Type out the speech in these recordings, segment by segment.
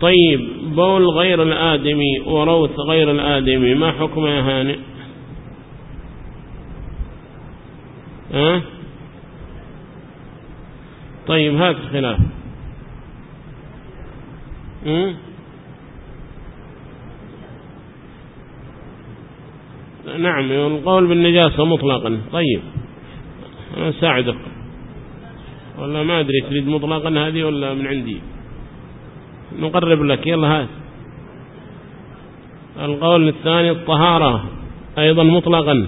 طيب بول غير الآدمي وروث غير الآدمي ما حكم يا هانئ؟ أه؟ طيب هات الخلاف. نعم القول بالنجاسة مطلقا. طيب أنا ساعدك. ولا ما أدري تريد مطلقا هذه ولا من عندي؟ نقرب لك. يلا هات القول الثاني الطهارة. أيضا مطلقا.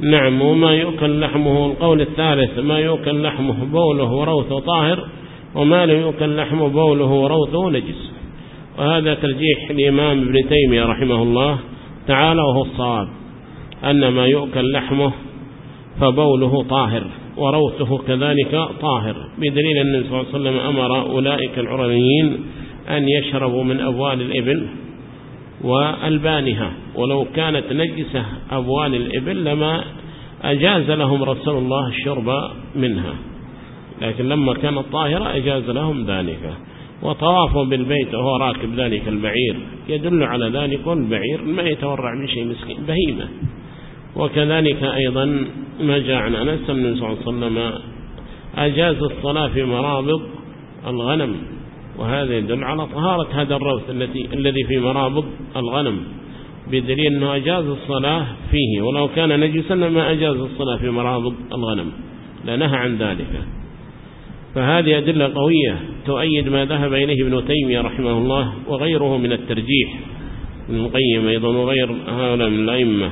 نعم وما يؤكل لحمه. القول الثالث ما يؤكل لحمه بوله وروثه طاهر وما لا يؤكل لحمه بوله وروثه نجس. وهذا ترجيح الإمام ابن تيمية رحمه الله تعالى وهو الصواب أن ما يؤكل لحمه فبوله طاهر. وروثه كذلك طاهر. بدليل أن النبي صلى الله عليه وسلم أمر أولئك العرميين أن يشربوا من أبوال الإبل وألبانها. ولو كانت نجسة أبوال الإبل لما أجاز لهم رسول الله الشرب منها. لكن لما كانت طاهرة أجاز لهم ذلك. وطوافوا بالبيت وهو راكب ذلك البعير. يدل على ذلك والبعير ما يتورع من شيء مسكين. بهيمة. وكذلك أيضا ما جاء عن أنس النبي صلى الله عليه وسلم أجاز الصلاة في مرابض الغنم وهذا يدل على طهارة هذا الروث التي الذي في مرابض الغنم بدليل أنه أجاز الصلاة فيه ولو كان نجسا لما أجاز الصلاة في مرابض الغنم لنهى عن ذلك. فهذه أدلة قوية تؤيد ما ذهب إليه ابن تيمية رحمه الله وغيره من الترجيح ابن القيم أيضا وغير هؤلاء من الأئمة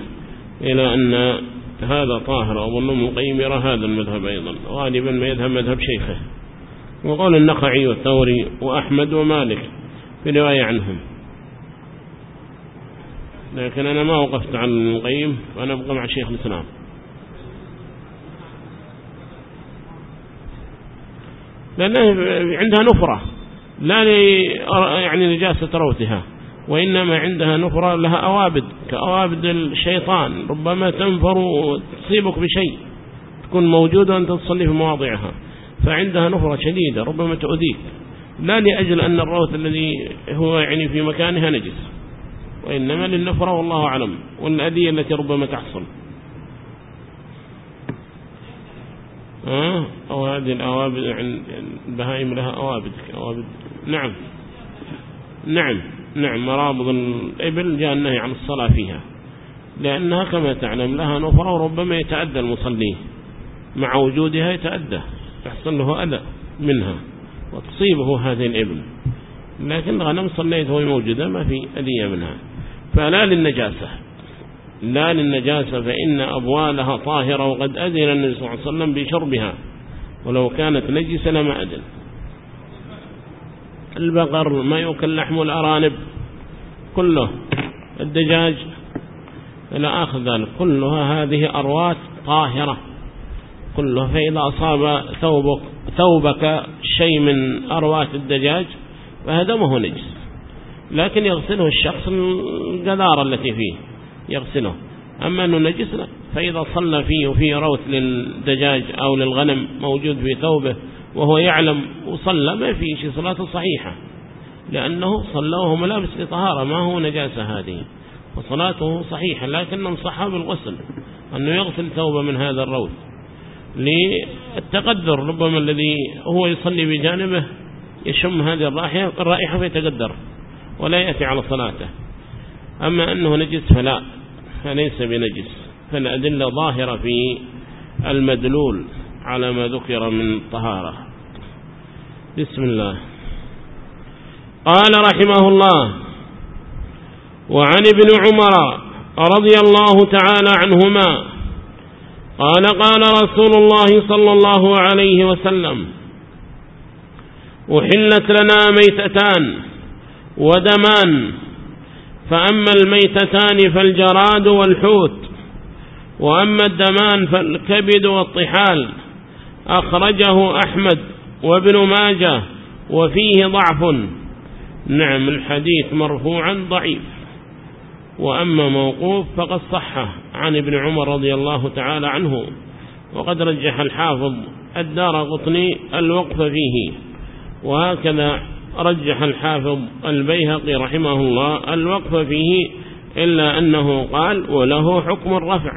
إلى أن هذا طاهر أظن من يرى هذا المذهب أيضا غالبا ما يذهب مذهب شيخه. وقال النخعي والثوري وأحمد ومالك في رواية عنهم. لكن أنا ما وقفت عن المقيم وأنا أبقى مع شيخ الإسلام. لأنه عندها نفرة لا يعني نجاسة روتها وإنما عندها نفرة لها أوابد كأوابد الشيطان. ربما تنفر وتصيبك بشيء تكون موجودة أن تصلي في مواضعها. فعندها نفرة شديدة ربما تؤذيك. لا لأجل أن الروث الذي هو يعني في مكانها نجس. وإنما للنفرة والله أعلم. والأذية التي ربما تحصل. أو هذه الأوابد البهائم لها أوابد, أوابد. نعم. نعم. نعم مرابض الإبل جاء النهي عن الصلاة فيها. لأنها كما تعلم لها نفرة وربما يتأدى المصلي. مع وجودها يتأدى يحصل له أذى منها وتصيبه هذه الإبل. لكن غنم صليت وهي موجودة ما في أذية منها. فلا للنجاسة. لا للنجاسة فإن أبوالها طاهرة وقد أذن النبي صلى الله عليه وسلم بشربها. ولو كانت نجسة لما أذن. البقر ما يؤكل لحم الأرانب كله الدجاج إلى آخر ذلك. كلها هذه أروات طاهرة. كلها فإذا أصاب ثوبك, ثوبك شيء من أروات الدجاج فهدمه نجس. لكن يغسله الشخص القذارة التي فيه يغسله. أما أنه نجس فإذا صلى فيه وفيه روث للدجاج أو للغنم موجود في ثوبه وهو يعلم وصلى ما في شيء صلاته صحيحة. لأنه صلى وهو ملابس لطهارة ما هو نجاسة هذه. وصلاته صحيحة لكن ننصحه بالغسل. أنه يغسل ثوبه من هذا الروث للتقدر ربما الذي هو يصلي بجانبه يشم هذه الرائحة, الرائحة فيتقدر ولا يأتي على صلاته. أما أنه نجس فلا فليس بنجس. فالأدلة ظاهرة في المدلول على ما ذكر من طهارة. بسم الله. قال رحمه الله وعن ابن عمر رضي الله تعالى عنهما قال قال رسول الله صلى الله عليه وسلم أحلت لنا ميتتان ودمان فأما الميتتان فالجراد والحوت وأما الدمان فالكبد والطحال أخرجه أحمد. وابن ماجه وفيه ضعف. نعم الحديث مرفوعا ضعيف. وأما موقوف فقد صحه عن ابن عمر رضي الله تعالى عنه. وقد رجح الحافظ الدار قطني الوقف فيه. وهكذا رجح الحافظ البيهقي رحمه الله الوقف فيه إلا أنه قال وله حكم الرفع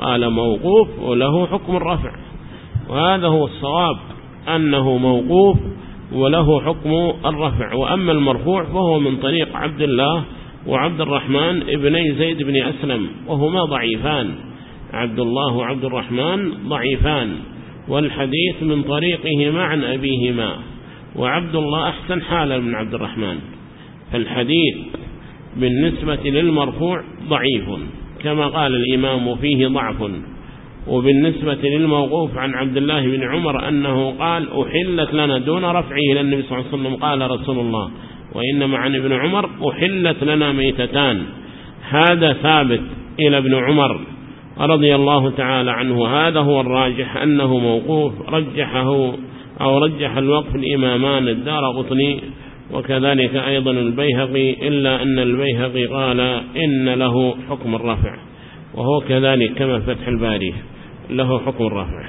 قال موقوف وله حكم الرفع وهذا هو الصواب. أنه موقوف وله حكم الرفع وأما المرفوع فهو من طريق عبد الله وعبد الرحمن ابني زيد بن أسلم وهما ضعيفان. عبد الله وعبد الرحمن ضعيفان والحديث من طريقهما عن أبيهما. وعبد الله أحسن حالا من عبد الرحمن. فالحديث بالنسبة للمرفوع ضعيف كما قال الإمام فيه ضعف. وبالنسبة للموقوف عن عبد الله بن عمر أنه قال أحلت لنا دون رفعه إلى النبي صلى الله عليه وسلم قال رسول الله وإنما عن ابن عمر أحلت لنا ميتتان هذا ثابت إلى ابن عمر رضي الله تعالى عنه هذا هو الراجح أنه موقوف رجحه أو رجح الوقف الإمامان الدار قطني وكذلك أيضا البيهقي إلا أن البيهقي قال إن له حكم الرفع وهو كذلك كما فتح الباريه له حكم الرفع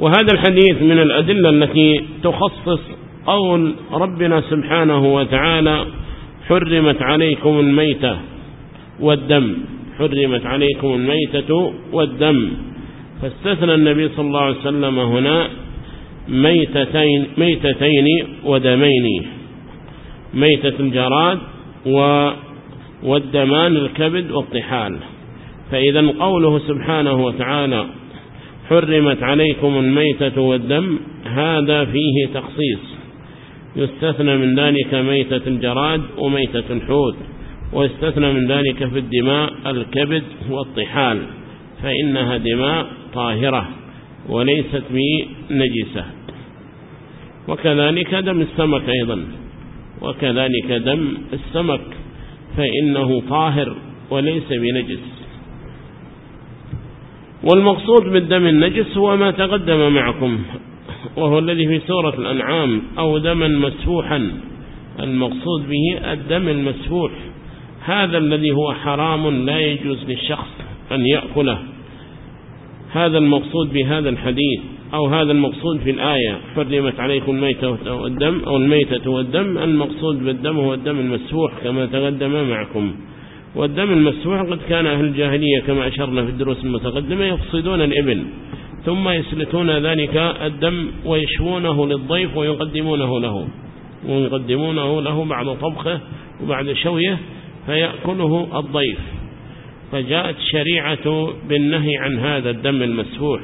وهذا الحديث من الأدلة التي تخصص قول ربنا سبحانه وتعالى حرمت عليكم الميتة والدم. حرمت عليكم الميتة والدم. فاستثنى النبي صلى الله عليه وسلم هنا ميتتين, ميتتين ودمين. ميتة الجراد والدمان الكبد والطحال. فإذا قوله سبحانه وتعالى حرمت عليكم الميتة والدم هذا فيه تخصيص. يستثنى من ذلك ميتة الجراد وميتة الحوت ويستثنى من ذلك في الدماء الكبد والطحال فإنها دماء طاهرة وليست بنجسة وكذلك دم السمك أيضا وكذلك دم السمك فإنه طاهر وليس بنجس. والمقصود بالدم النجس هو ما تقدم معكم وهو الذي في سورة الأنعام أو دما مسفوحا. المقصود به الدم المسفوح. هذا الذي هو حرام لا يجوز للشخص أن يأكله. هذا المقصود بهذا الحديث أو هذا المقصود في الآية. حرمت عليكم الميتة والدم أو الميتة والدم. المقصود بالدم هو الدم المسفوح كما تقدم معكم. والدم المسفوح قد كان أهل الجاهلية كما أشرنا في الدروس المتقدمة يقصدون الإبل ثم يسلتون ذلك الدم ويشوونه للضيف ويقدمونه له ويقدمونه له بعد طبخه وبعد شوية فيأكله الضيف. فجاءت شريعة بالنهي عن هذا الدم المسفوح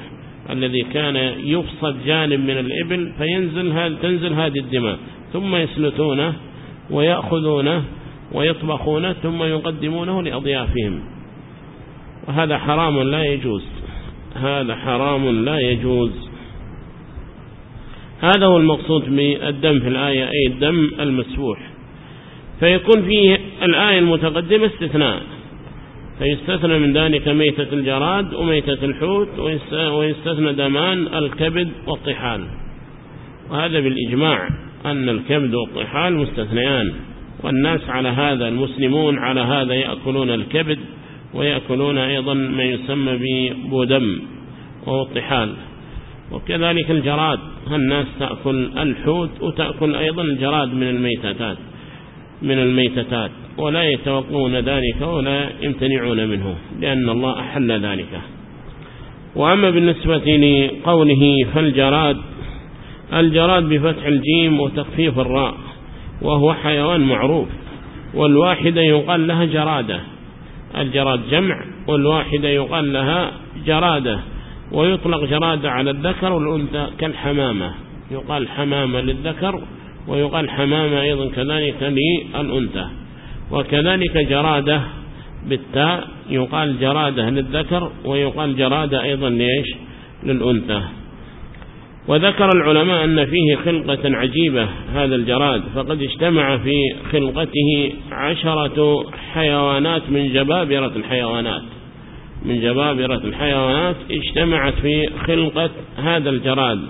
الذي كان يفصد جانب من الإبل فينزل تنزل هذه الدماء ثم يسلتونه ويأخذونه ويطبخونه ثم يقدمونه لأضيافهم. وهذا حرام لا يجوز. هذا حرام لا يجوز. هذا هو المقصود بالدم في الآية أي الدم المسبوح فيكون في الآية المتقدمة استثناء. فيستثنى من ذلك ميتة الجراد وميتة الحوت ويستثنى دمان الكبد والطحال. وهذا بالإجماع أن الكبد والطحال مستثنيان. والناس على هذا المسلمون على هذا يأكلون الكبد ويأكلون أيضا ما يسمى ببودم وهو الطحال. وكذلك الجراد الناس تأكل الحوت وتأكل أيضا الجراد من الميتتات من الميتتات ولا يتوقون ذلك ولا يمتنعون منه لأن الله أحل ذلك. وأما بالنسبة لقوله فالجراد الجراد بفتح الجيم وتخفيف الراء. وهو حيوان معروف والواحدة يقال لها جرادة. الجراد جمع والواحدة يقال لها جرادة. ويطلق جرادة على الذكر والأنثى كالحمامة. يقال حمامة للذكر ويقال حمامة أيضا كذلك للأنثى. وكذلك جرادة بالتاء يقال جرادة للذكر ويقال جرادة أيضا ليش للأنثى. وذكر العلماء أن فيه خلقة عجيبة هذا الجراد فقد اجتمع في خلقته عشرة حيوانات من جبابرة الحيوانات. من جبابرة الحيوانات اجتمعت في خلقة هذا الجراد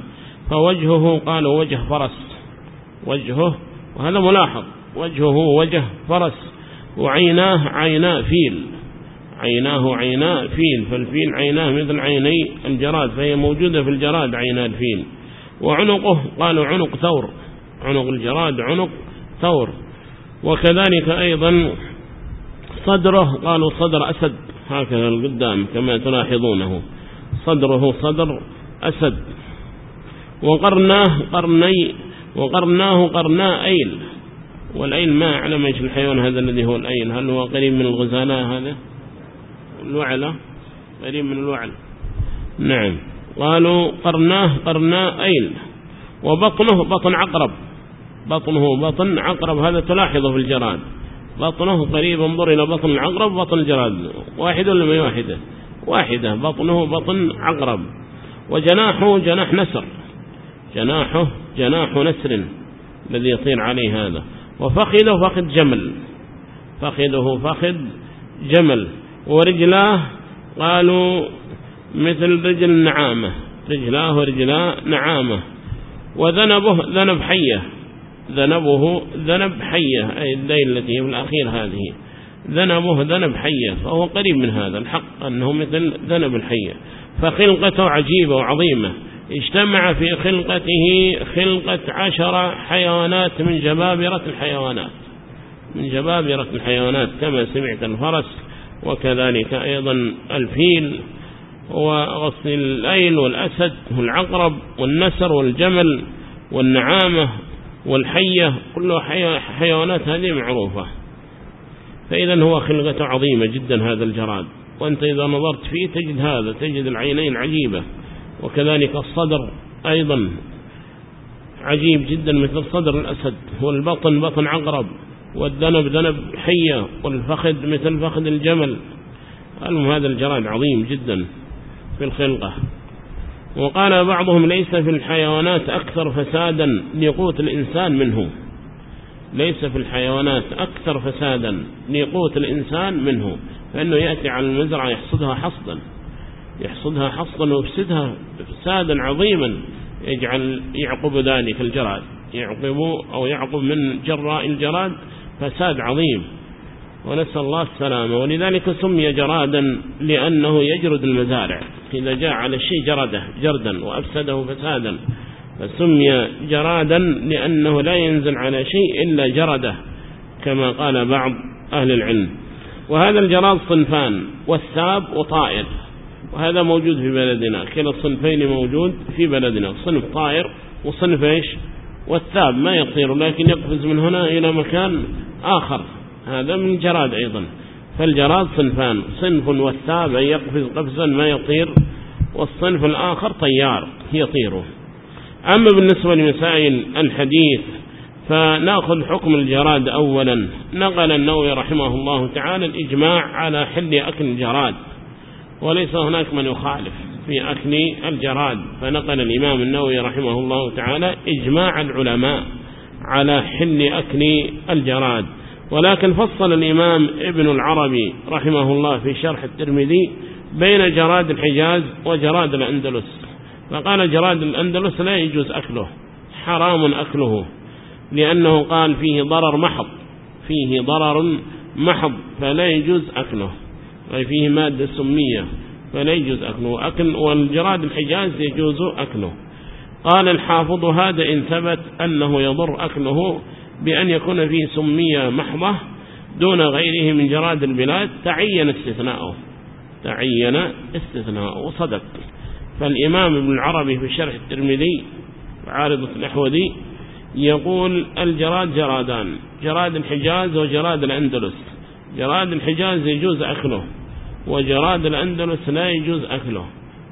فوجهه قالوا وجه فرس. وجهه وهذا ملاحظ وجهه وجه فرس وعيناه عينا فيل. عيناه عينا فيل فالفيل عيناه مثل عيني الجراد فهي موجودة في الجراد عينا الفيل. وعنقه قالوا عنق ثور. عنق الجراد عنق ثور. وكذلك أيضا صدره قالوا صدر أسد. هكذا القدام كما تلاحظونه. صدره صدر أسد. وقرناه قرني وقرناه قرنا أيل. والأيل ما أعلم إيش الحيوان هذا الذي هو الأيل؟ هل هو قريب من الغزالة هذا؟ لعلة قريب من لعل نعم. قالوا قرناه قرنا أيل وبطنه بطن عقرب. بطنه بطن عقرب هذا تلاحظه في الجراد. بطنه قريب انظر إلى بطن العقرب بطن الجراد. واحدة ولا ما واحدة؟ واحدة. بطنه بطن عقرب. وجناحه جناح نسر. جناحه جناح نسر الذي يطير عليه هذا. وفخذه فخذ جمل. فخذه فخذ جمل. ورجلاه قالوا مثل رجل نعامة. رجلاه ورجلاه نعامة. وذنبه ذنب حية. ذنبه ذنب حية. أي الدين التي هي في الأخير هذه. ذنبه ذنب حية. فهو قريب من هذا الحق أنه مثل ذنب الحية. فخلقته عجيبة وعظيمة. اجتمع في خلقته خلقة عشر حيوانات من جبابرة الحيوانات. من جبابرة الحيوانات كما سمعت الفرس وكذلك أيضا الفيل وغصن الأين والأسد والعقرب والنسر والجمل والنعامة والحية كل حيوانات هذه معروفة. فإذا هو خلقة عظيمة جدا هذا الجراد. وأنت إذا نظرت فيه تجد هذا تجد العينين عجيبة. وكذلك الصدر أيضا عجيب جدا مثل صدر الأسد. والبطن بطن عقرب. والذنب ذنب حية والفخذ مثل فخذ الجمل. المهم هذا الجراد عظيم جدا في الخلقة. وقال بعضهم ليس في الحيوانات أكثر فسادا لقوت الإنسان منه. ليس في الحيوانات أكثر فسادا لقوت الإنسان منه. فإنه يأتي على المزرعة يحصدها حصدا يحصدها حصدا ويفسدها فسادا عظيما. يجعل يعقب ذلك الجراد يعقب أو يعقب من جراء الجراد فساد عظيم. ونسأل الله السلامة. ولذلك سمي جرادا لأنه يجرد المزارع. إذا جاء على الشيء جرده جردا وأفسده فسادا. فسمي جرادا لأنه لا ينزل على شيء إلا جرده كما قال بعض أهل العلم. وهذا الجراد صنفان والثاب وطائر. وهذا موجود في بلدنا. كلا الصنفين موجود في بلدنا. صنف طائر وصنف إيش؟ والثاب ما يطير لكن يقفز من هنا إلى مكان آخر. هذا من جراد أيضا. فالجراد صنفان صنف والثاب يقفز قفزا ما يطير والصنف الآخر طيار يطيره أما بالنسبة لمسائل الحديث فنأخذ حكم الجراد أولا. نقل النووي رحمه الله تعالى الإجماع على حل أكل الجراد وليس هناك من يخالف. في أكل الجراد. فنقل الإمام النووي رحمه الله تعالى إجماع العلماء على حل أكل الجراد. ولكن فصل الإمام ابن العربي رحمه الله في شرح الترمذي بين جراد الحجاز وجراد الأندلس. فقال جراد الأندلس لا يجوز أكله حرام أكله لأنه قال فيه ضرر محض فيه ضرر محض فلا يجوز أكله. وفيه فيه مادة سمية. فلا يجوز أكله. أكل والجراد الحجاز يجوز أكله. قال الحافظ هذا إن ثبت أنه يضر أكله بأن يكون فيه سمية محضة دون غيره من جراد البلاد. تعين استثناءه تعين استثناءه وصدق. فالإمام ابن العربي في شرح الترمذي عارضة الأحوذي يقول الجراد جرادان جراد الحجاز وجراد الأندلس. جراد الحجاز يجوز أكله. وجراد الأندلس لا يجوز أكله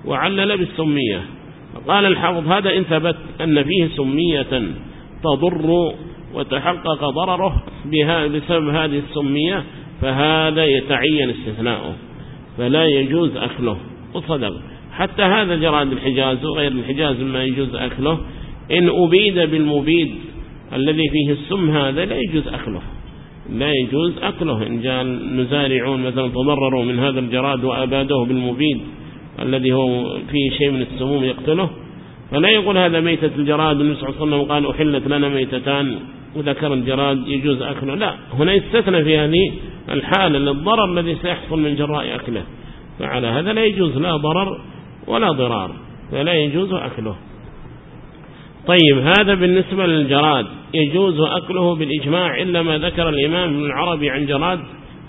وعلل بالسمية قال الحافظ هذا إن ثبت أن فيه سمية تضر وتحقق ضرره بها بسبب هذه السمية فهذا يتعين استثناؤه. فلا يجوز أكله. وصدق. حتى هذا جراد الحجاز وغير الحجاز ما يجوز أكله. إن أبيد بالمبيد الذي فيه السم هذا لا يجوز أكله. لا يجوز أكله. إن جاء المزارعون مثلا تضرروا من هذا الجراد وأباده بالمبيد الذي هو فيه شيء من السموم يقتله. فلا يقول هذا ميتة الجراد. النساء صلى الله عليه وسلم قال أحلت لنا ميتتان. وذكر الجراد يجوز أكله. لا هنا استثنى في هذه الحالة للضرر الذي سيحصل من جراء أكله. فعلى هذا لا يجوز لا ضرر ولا ضرار. فلا يجوز أكله. طيب هذا بالنسبة للجراد. يجوز أكله بالإجماع إلا ما ذكر الإمام ابن العربي عن جراد.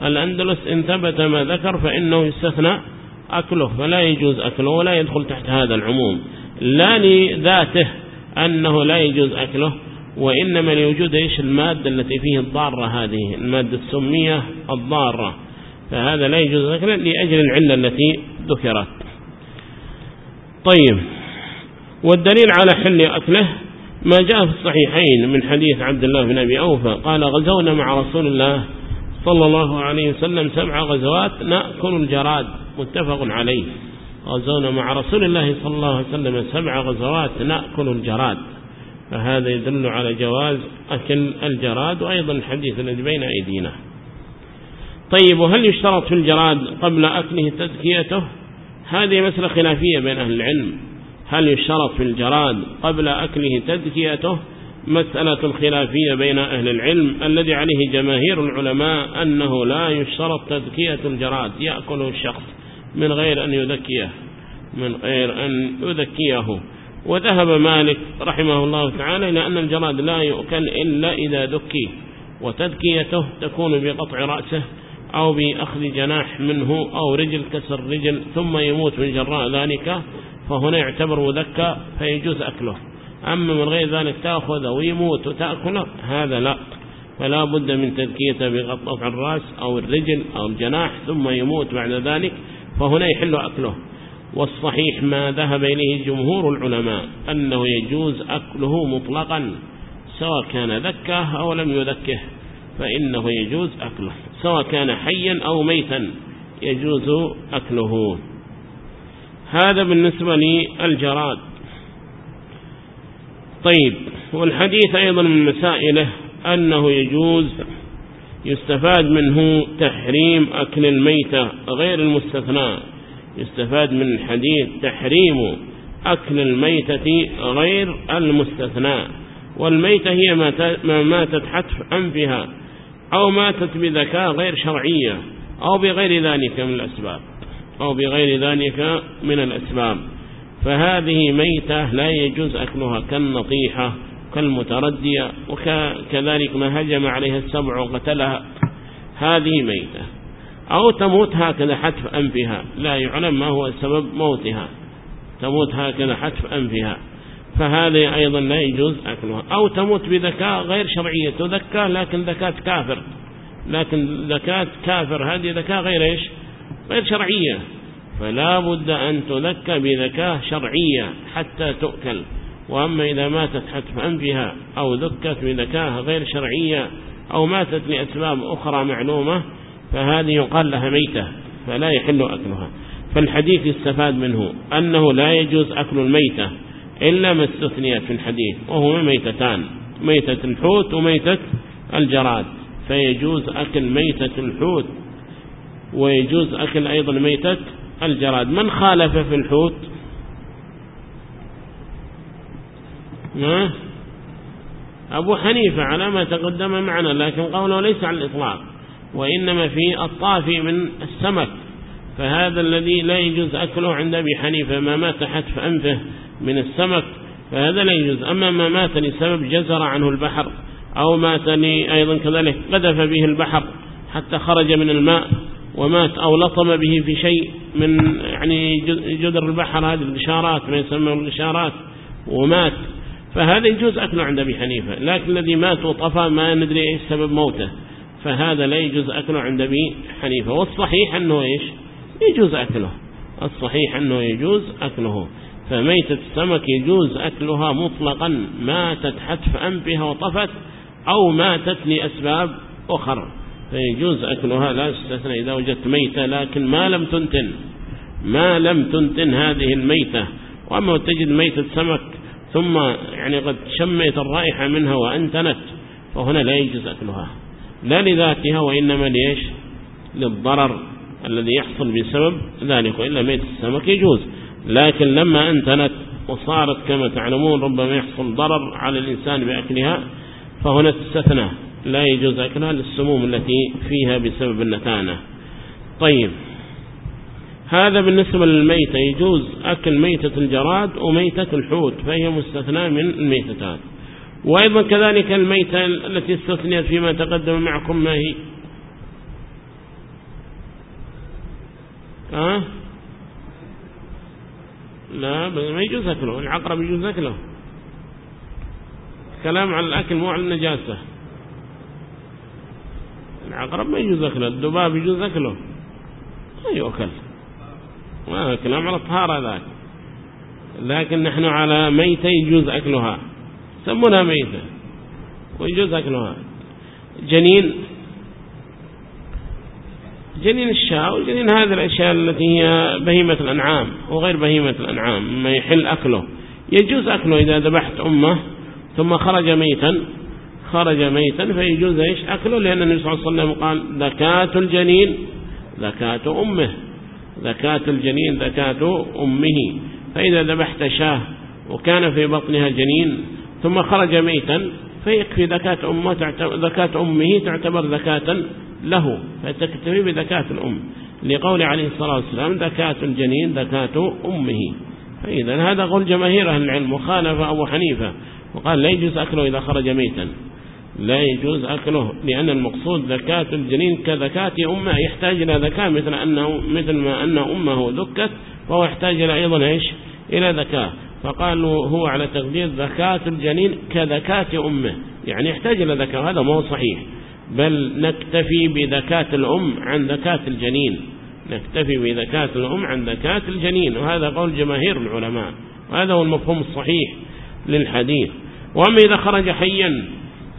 الأندلس إن ثبت ما ذكر فإنه يستثنى أكله فلا يجوز أكله ولا يدخل تحت هذا العموم. لا لذاته أنه لا يجوز أكله وإنما لوجود إيش؟ المادة التي فيه الضارة هذه المادة السمية الضارة. فهذا لا يجوز أكله لأجل العلة التي ذكرت. طيب. والدليل على حل أكله ما جاء في الصحيحين من حديث عبد الله بن أبي أوفى قال غزونا مع رسول الله صلى الله عليه وسلم سبع غزوات نأكل الجراد متفق عليه. غزونا مع رسول الله صلى الله عليه وسلم سبع غزوات نأكل الجراد. فهذا يدل على جواز أكل الجراد وأيضا الحديث الذي بين أيدينا. طيب وهل يشترط في الجراد قبل أكله تزكيته؟ هذه مسألة خلافية بين أهل العلم. هل يشترط في الجراد قبل أكله تذكيته؟ مسألة الخلافية بين أهل العلم الذي عليه جماهير العلماء أنه لا يشترط تذكية الجراد يأكله الشخص من غير أن يذكيه من غير أن يذكيه. وذهب مالك رحمه الله تعالى إلى أن الجراد لا يؤكل إلا إذا ذكي وتذكيته تكون بقطع رأسه أو بأخذ جناح منه أو رجل كسر رجل ثم يموت من جراء ذلك. فهنا يعتبر مذكى فيجوز أكله. أما من غير ذلك تأخذ ويموت وتأكله هذا لا. فلا بد من تذكيته بقطع الرأس أو الرجل أو الجناح ثم يموت بعد ذلك فهنا يحل أكله. والصحيح ما ذهب إليه جمهور العلماء أنه يجوز أكله مطلقا سواء كان ذكه أو لم يذكه فإنه يجوز أكله سواء كان حيا أو ميتا يجوز أكله. هذا بالنسبة للجراد. طيب والحديث أيضا من مسائله أنه يجوز يستفاد منه تحريم أكل الميتة غير المستثناء يستفاد من الحديث تحريم أكل الميتة غير المستثناء والميتة هي ما ماتت حتف أنفها أو ماتت بذكاء غير شرعية أو بغير ذلك من الأسباب. أو بغير ذلك من الأسباب فهذه ميتة لا يجوز أكلها كالنطيحة كالمتردية وكذلك ما هجم عليها السبع وقتلها. هذه ميتة. أو تموت هكذا حتف أنفها. لا يعلم ما هو سبب موتها. تموت هكذا حتف أنفها. فهذه أيضا لا يجوز أكلها. أو تموت بذكاء غير شرعية. تذكى لكن ذكاة كافر. لكن ذكاة كافر هذه ذكاة غير إيش؟ غير شرعية. فلا بد أن تلك بذكاة شرعية حتى تؤكل. وأما إذا ماتت حتف أنفها أو ذكت بذكاة غير شرعية أو ماتت لأسباب أخرى معلومة فهذه يقال لها ميتة فلا يحل أكلها. فالحديث استفاد منه أنه لا يجوز أكل الميتة إلا ما استثنيت في الحديث وهما ميتتان ميتة الحوت وميتة الجراد. فيجوز أكل ميتة الحوت ويجوز أكل أيضا ميتة الجراد. من خالف في الحوت؟ أبو حنيفة على ما تقدم معنا لكن قوله ليس على الإطلاق وإنما في الطافي من السمك. فهذا الذي لا يجوز أكله عند أبي حنيفة ما مات حتف أنفه من السمك فهذا لا يجوز. أما ما مات لسبب جزر عنه البحر أو مات أيضا كذلك قذف به البحر حتى خرج من الماء ومات أو لطم به في شيء من يعني جدر البحر هذه الإشارات ما يسمى الإشارات ومات. فهذا يجوز أكله عند أبي حنيفة لكن الذي مات وطفى ما ندري إيش سبب موته فهذا لا يجوز أكله عند أبي حنيفة. والصحيح أنه إيش؟ يجوز أكله. الصحيح أنه يجوز أكله. فميتة السمك يجوز أكلها مطلقا ماتت حتف أنفها وطفت أو ماتت لأسباب أخرى فيجوز أكلها لا استثنى إذا وجدت ميتة لكن ما لم تنتن. ما لم تنتن هذه الميتة. وأما تجد ميتة سمك ثم يعني قد شميت الرائحة منها وأنتنت فهنا لا يجوز أكلها. لا لذاتها وإنما ليش؟ للضرر الذي يحصل بسبب ذلك وإلا ميتة السمك يجوز. لكن لما أنتنت وصارت كما تعلمون ربما يحصل ضرر على الإنسان بأكلها فهنا استثنى. لا يجوز أكلها للسموم التي فيها بسبب النتانة. طيب. هذا بالنسبة للميتة. يجوز أكل ميتة الجراد وميتة الحوت فهي مستثنى من الميتتات وأيضا كذلك الميتة التي استثنيت فيما تقدم معكم ما هي؟ ها؟ لا ما يجوز أكله. العقرب يجوز أكله. كلام عن الأكل مو عن النجاسة. العقرب ما يجوز أكله الذباب يجوز أكله. ما يؤكل. ما أكل أمر الطهارة ذاك. لكن نحن على ميتة يجوز أكلها. سمونها ميتة ويجوز أكلها. جنين جنين الشاء وجنين هذه الأشياء التي هي بهيمة الأنعام وغير بهيمة الأنعام ما يحل أكله. يجوز أكله إذا ذبحت أمه ثم خرج ميتا خرج ميتا فيجوز إيش؟ أكله لأن النبي صلى الله عليه وسلم قال زكاة الجنين زكاة أمه. زكاة الجنين زكاة أمه. فإذا ذبحت شاة وكان في بطنها جنين ثم خرج ميتا فيكفي زكاة أمه زكاة أمه تعتبر زكاة له فتكتفي بزكاة الأم. لقول عليه الصلاة والسلام زكاة الجنين زكاة أمه. فإذا هذا قول جماهير أهل العلم وخالف أبو حنيفة وقال لا يجوز أكله إذا خرج ميتا. لا يجوز أكله لأن المقصود ذكاة الجنين كذكاة أمة يحتاج إلى ذكاء مثل, أنه مثل ما أن أمه ذكت فهو يحتاج إلى أيضا إيش؟ إلى ذكاء فقالوا هو على تقدير ذكاة الجنين كذكاة أمة يعني يحتاج إلى ذكاء هذا ما هو صحيح. بل نكتفي بذكاة الأم عن ذكاة الجنين. نكتفي بذكاة الأم عن ذكاة الجنين وهذا قول جماهير العلماء وهذا هو المفهوم الصحيح للحديث. وأما إذا خرج حيا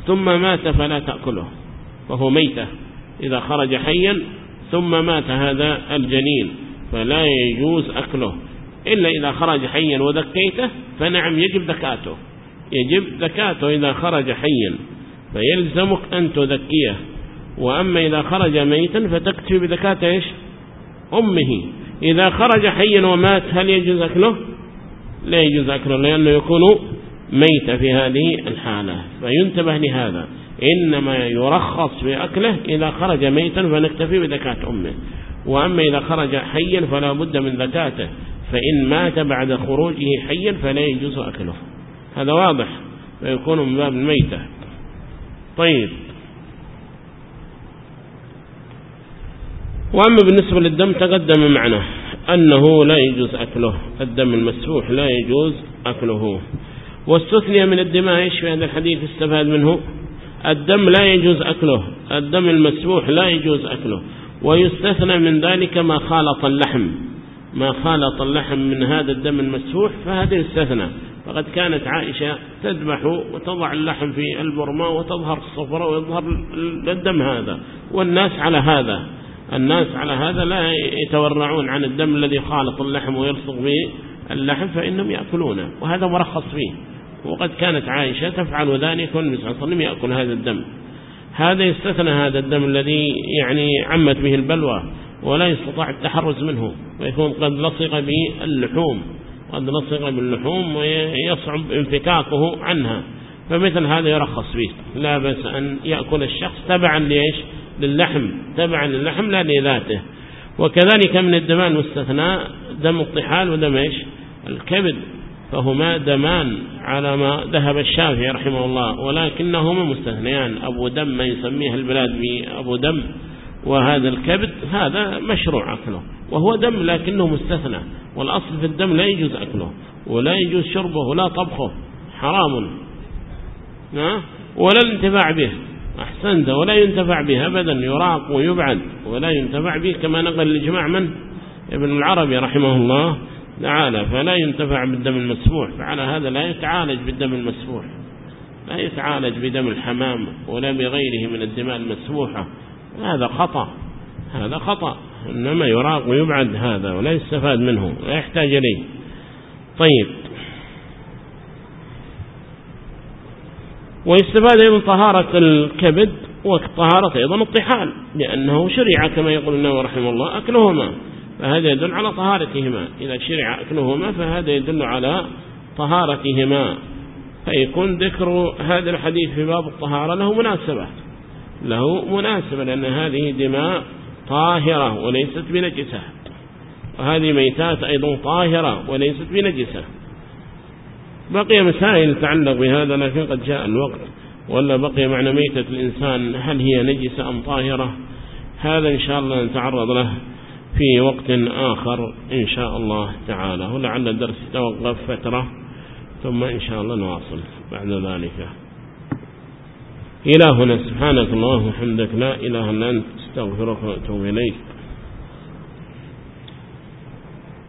ثم مات فلا تأكله وهو ميتة إذا خرج حيا ثم مات هذا الجنين فلا يجوز أكله. إلا إذا خرج حيا وذكيته فنعم يجب ذكاته. يجب ذكاته إذا خرج حيا فيلزمك أن تذكيه. وأما إذا خرج ميتا فتكتفي بذكاة إيش؟ أمه. إذا خرج حيا ومات هل يجوز أكله؟ لا يجوز أكله لأنه يكون ميت في هذه الحالة. فينتبه لهذا. إنما يرخص في أكله إذا خرج ميتا فنكتفي بذكاة أمه. وأما إذا خرج حيا فلا بد من ذكاته فإن مات بعد خروجه حيا فلا يجوز أكله. هذا واضح. فيكون من باب الميتة. طيب. وأما بالنسبة للدم تقدم معنا أنه لا يجوز أكله. الدم المسفوح لا يجوز أكله. واستثني من الدماء إيش في هذا الحديث استفاد منه. الدم لا يجوز أكله. الدم المسفوح لا يجوز أكله. ويستثنى من ذلك ما خالط اللحم. ما خالط اللحم من هذا الدم المسفوح فهذا يستثنى فقد كانت عائشة تذبح وتضع اللحم في البرماء وتظهر الصفرة ويظهر الدم هذا. والناس على هذا. الناس على هذا لا يتورعون عن الدم الذي خالط اللحم ويلصق به اللحم فإنهم يأكلونه. وهذا مرخص فيه. وقد كانت عائشة تفعل ذلك والنبي صلى الله عليه وسلم يأكل هذا الدم. هذا يستثنى هذا الدم الذي يعني عمت به البلوى ولا يستطاع التحرز منه ويكون قد لصق باللحوم قد لصق باللحوم ويصعب انفكاكه عنها. فمثل هذا يرخص فيه. لا بس أن يأكل الشخص تبعا ليش للحم تبعا للحم لا لذاته. وكذلك من الدمان المستثناء دم الطحال ودم إيش؟ الكبد. فهما دمان على ما ذهب الشافعي رحمه الله ولكنهما مستثنيان أبو دم ما يسميه البلاد بأبو دم وهذا الكبد هذا مشروع أكله وهو دم لكنه مستثنى والأصل في الدم لا يجوز أكله ولا يجوز شربه ولا طبخه حرام. ولا الانتفاع به أحسنت ولا ينتفع به أبدا يراق ويبعد ولا ينتفع به كما نقل الإجماع من؟ ابن العربي رحمه الله. تعالى فلا ينتفع بالدم المسفوح فعلى هذا لا يتعالج بالدم المسفوح لا يتعالج بدم الحمام ولا بغيره من الدماء المسفوحة هذا خطأ. هذا خطأ. إنما يراق ويبعد هذا ولا يستفاد منه لا يحتاج إليه. طيب. ويستفاد أيضا طهارة الكبد وطهارة أيضا الطحال لأنه شرع كما يقول النووي رحمه الله أكلهما. فهذا يدل على طهارتهما. إذا شرع أكلهما فهذا يدل على طهارتهما. فيكون ذكر هذا الحديث في باب الطهارة له مناسبة. له مناسبة لأن هذه دماء طاهرة وليست بنجسة. وهذه ميتات أيضا طاهرة وليست بنجسة. بقي مسائل تتعلق بهذا لكن قد جاء الوقت. ولا بقي معنى ميتة الإنسان هل هي نجسة أم طاهرة؟ هذا إن شاء الله نتعرض له. في وقت آخر إن شاء الله تعالى. ولعل الدرس يتوقف فترة ثم إن شاء الله نواصل بعد ذلك. إلهنا سبحانك الله وحمدك لا إله إلا أنت أستغفرك وأتوب إليك.